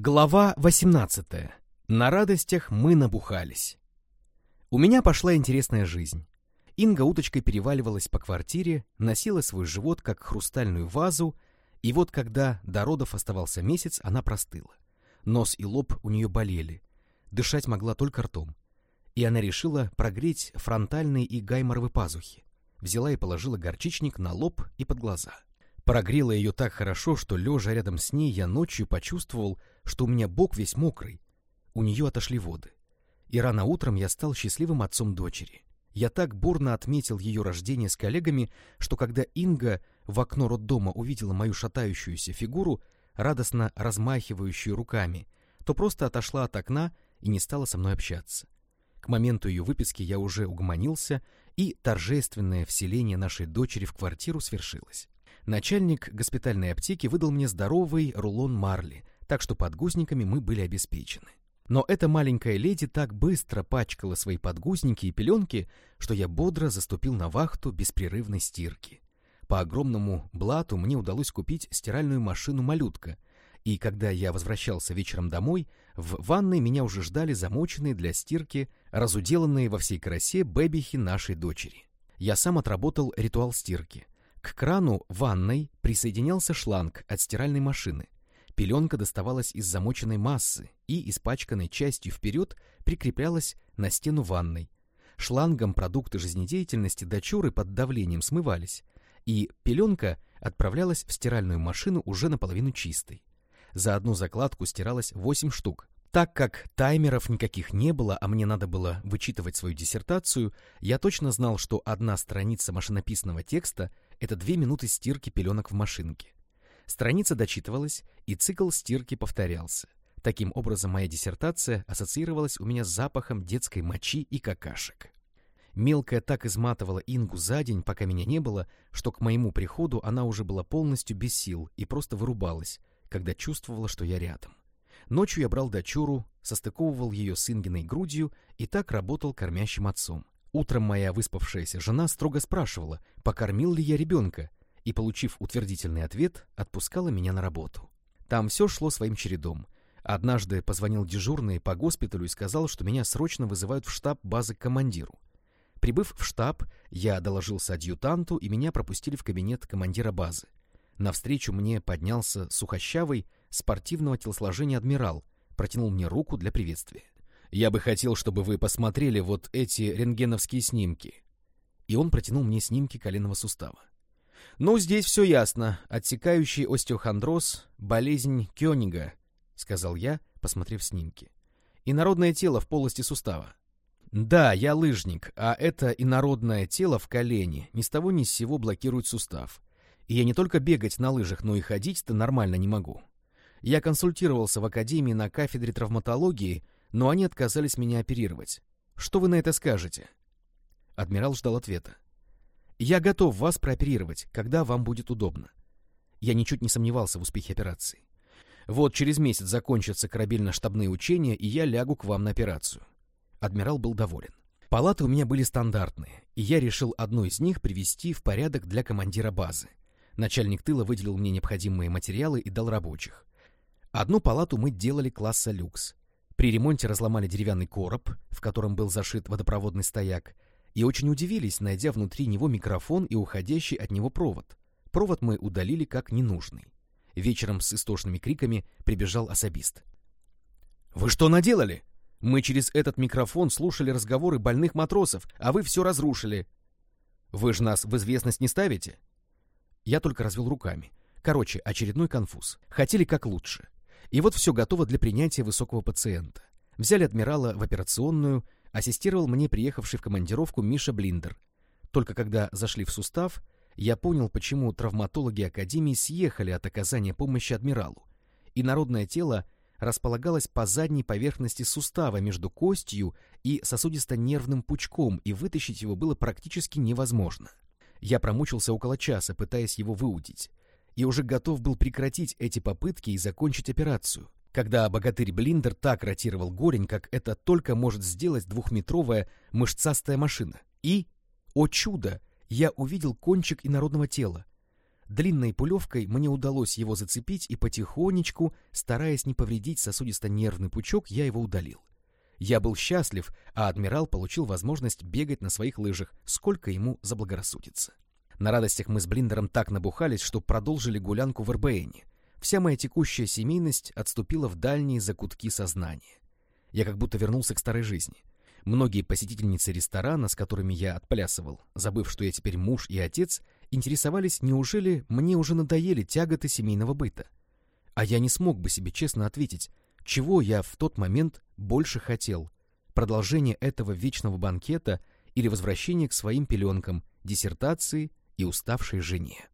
Глава 18. На радостях мы набухались. У меня пошла интересная жизнь. Инга уточкой переваливалась по квартире, носила свой живот как хрустальную вазу, и вот когда до родов оставался месяц, она простыла. Нос и лоб у нее болели, дышать могла только ртом. И она решила прогреть фронтальные и гайморовые пазухи. Взяла и положила горчичник на лоб и под глаза. Прогрела ее так хорошо, что, лежа рядом с ней, я ночью почувствовал, что у меня бок весь мокрый. У нее отошли воды. И рано утром я стал счастливым отцом дочери. Я так бурно отметил ее рождение с коллегами, что когда Инга в окно роддома увидела мою шатающуюся фигуру, радостно размахивающую руками, то просто отошла от окна и не стала со мной общаться. К моменту ее выписки я уже угомонился, и торжественное вселение нашей дочери в квартиру свершилось. Начальник госпитальной аптеки выдал мне здоровый рулон марли, так что подгузниками мы были обеспечены. Но эта маленькая леди так быстро пачкала свои подгузники и пеленки, что я бодро заступил на вахту беспрерывной стирки. По огромному блату мне удалось купить стиральную машину-малютка, и когда я возвращался вечером домой, в ванной меня уже ждали замоченные для стирки, разуделанные во всей красе бэбихи нашей дочери. Я сам отработал ритуал стирки — к крану ванной присоединялся шланг от стиральной машины. Пеленка доставалась из замоченной массы и, испачканной частью вперед, прикреплялась на стену ванной. Шлангом продукты жизнедеятельности дочуры под давлением смывались, и пеленка отправлялась в стиральную машину уже наполовину чистой. За одну закладку стиралось 8 штук. Так как таймеров никаких не было, а мне надо было вычитывать свою диссертацию, я точно знал, что одна страница машинописного текста это две минуты стирки пеленок в машинке. Страница дочитывалась, и цикл стирки повторялся. Таким образом, моя диссертация ассоциировалась у меня с запахом детской мочи и какашек. Мелкая так изматывала Ингу за день, пока меня не было, что к моему приходу она уже была полностью без сил и просто вырубалась, когда чувствовала, что я рядом. Ночью я брал дочуру, состыковывал ее с Ингиной грудью и так работал кормящим отцом. Утром моя выспавшаяся жена строго спрашивала, покормил ли я ребенка, и, получив утвердительный ответ, отпускала меня на работу. Там все шло своим чередом. Однажды позвонил дежурный по госпиталю и сказал, что меня срочно вызывают в штаб базы к командиру. Прибыв в штаб, я доложился адъютанту, и меня пропустили в кабинет командира базы. Навстречу мне поднялся сухощавый, спортивного телосложения адмирал, протянул мне руку для приветствия. Я бы хотел, чтобы вы посмотрели вот эти рентгеновские снимки. И он протянул мне снимки коленного сустава. Ну, здесь все ясно. Отсекающий остеохондроз, болезнь Кёнига, сказал я, посмотрев снимки. Инородное тело в полости сустава. Да, я лыжник, а это инородное тело в колене ни с того ни с сего блокирует сустав. И я не только бегать на лыжах, но и ходить-то нормально не могу. Я консультировался в академии на кафедре травматологии но они отказались меня оперировать. Что вы на это скажете?» Адмирал ждал ответа. «Я готов вас прооперировать, когда вам будет удобно». Я ничуть не сомневался в успехе операции. «Вот через месяц закончатся корабельно-штабные учения, и я лягу к вам на операцию». Адмирал был доволен. Палаты у меня были стандартные, и я решил одну из них привести в порядок для командира базы. Начальник тыла выделил мне необходимые материалы и дал рабочих. Одну палату мы делали класса люкс, при ремонте разломали деревянный короб, в котором был зашит водопроводный стояк, и очень удивились, найдя внутри него микрофон и уходящий от него провод. Провод мы удалили как ненужный. Вечером с истошными криками прибежал особист. «Вы что наделали? Мы через этот микрофон слушали разговоры больных матросов, а вы все разрушили. Вы же нас в известность не ставите?» Я только развел руками. Короче, очередной конфуз. Хотели как лучше. И вот все готово для принятия высокого пациента. Взяли адмирала в операционную, ассистировал мне приехавший в командировку Миша Блиндер. Только когда зашли в сустав, я понял, почему травматологи Академии съехали от оказания помощи адмиралу. И народное тело располагалось по задней поверхности сустава между костью и сосудисто-нервным пучком, и вытащить его было практически невозможно. Я промучился около часа, пытаясь его выудить и уже готов был прекратить эти попытки и закончить операцию, когда богатырь Блиндер так ротировал горень, как это только может сделать двухметровая мышцастая машина. И, о чудо, я увидел кончик инородного тела. Длинной пулевкой мне удалось его зацепить, и потихонечку, стараясь не повредить сосудисто-нервный пучок, я его удалил. Я был счастлив, а адмирал получил возможность бегать на своих лыжах, сколько ему заблагорассудится. На радостях мы с Блиндером так набухались, что продолжили гулянку в РБНе. Вся моя текущая семейность отступила в дальние закутки сознания. Я как будто вернулся к старой жизни. Многие посетительницы ресторана, с которыми я отплясывал, забыв, что я теперь муж и отец, интересовались, неужели мне уже надоели тяготы семейного быта. А я не смог бы себе честно ответить, чего я в тот момент больше хотел — продолжение этого вечного банкета или возвращение к своим пеленкам, диссертации и уставшей жене.